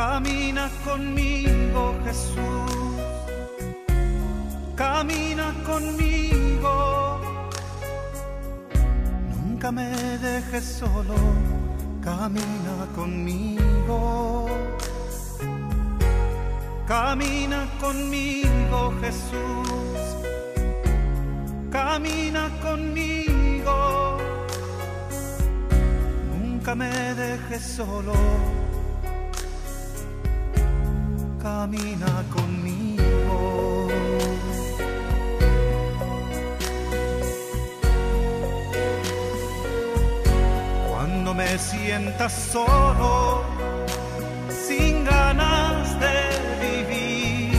Camina conmigo, Jesús. Camina conmigo. Nunca me dejes solo. Camina conmigo. Camina conmigo, Jesús. Camina conmigo. Nunca me dejes solo. Camina conmigo. Cuando me sientas solo, sin ganas de vivir,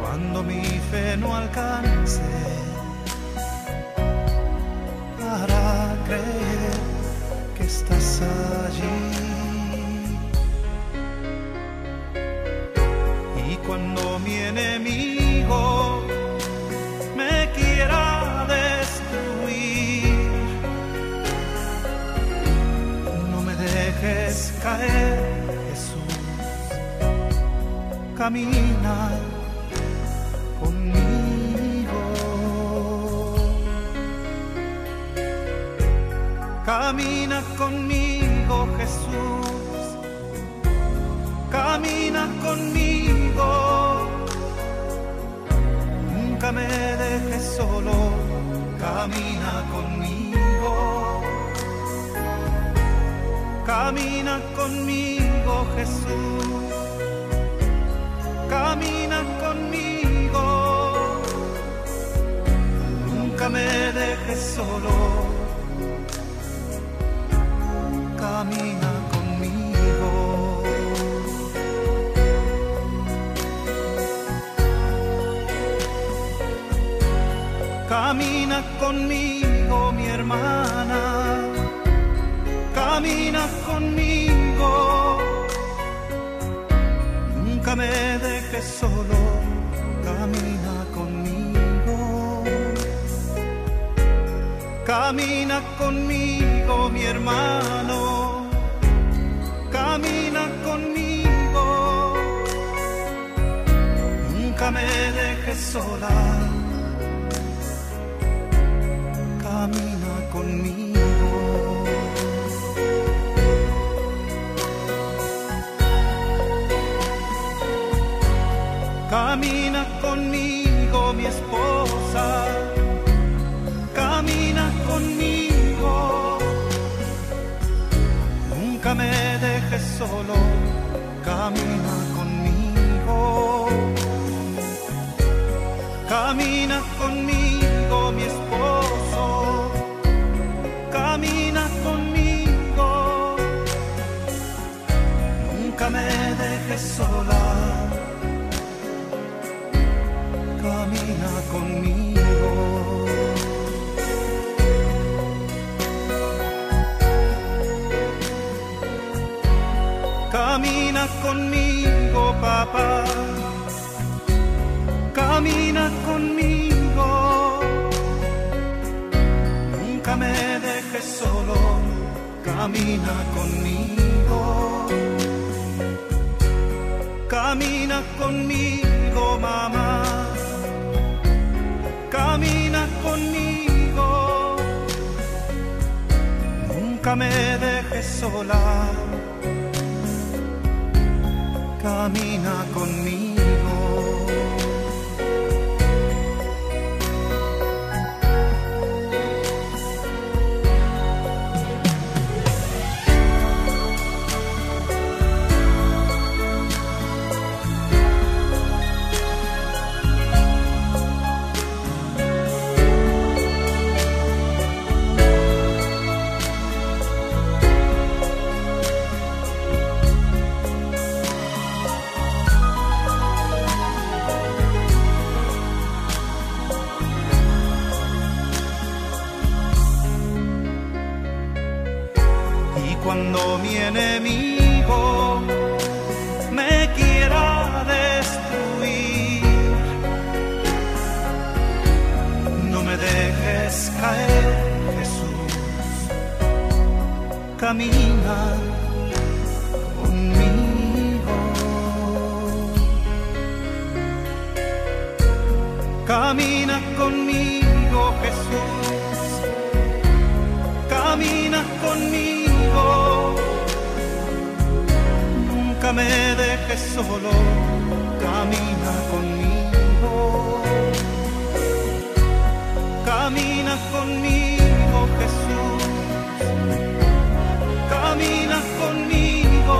cuando mi fe no alcance para creer que estás allí. Jesús. Camina conmigo. Camina conmigo, Jesús. Camina conmigo. Nunca me dejes solo. Camina conmigo. Camina conmigo, Jesús. Camina conmigo. Nunca me dejes solo. Camina conmigo. Camina conmigo, mi hermana. Camina conmigo. Nunca me dejes solo. Camina conmigo. Camina conmigo, mi hermano. Camina conmigo. Nunca me dejes sola. Camina conmigo, mi esposo. Camina conmigo. Nunca me dejes sola. Camina conmigo. Camina conmigo, papá. Camina conmigo. Nunca me dejes solo. Camina conmigo. Camina conmigo, mamá. Camina conmigo. Nunca me dejes sola. Camina conmigo. cuando mi enemigo me quiera destruir. No me dejes caer, Jesús. Camina. conmigo. Camina conmigo, Jesús. Camina conmigo. Nunca me dejes solo. Camina conmigo. Camina conmigo, Jesús. Camina conmigo.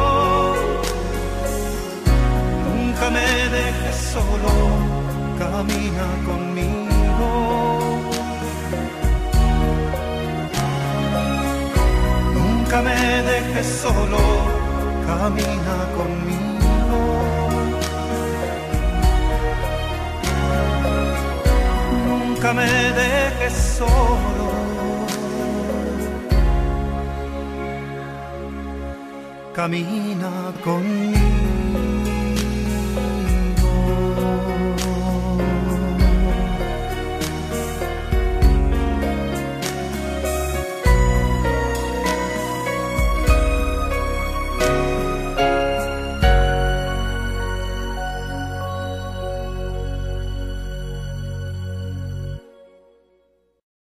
Nunca me dejes solo camina conmigo. Dejes solo, camina conmigo. Nunca me dejes solo. Camina conmigo.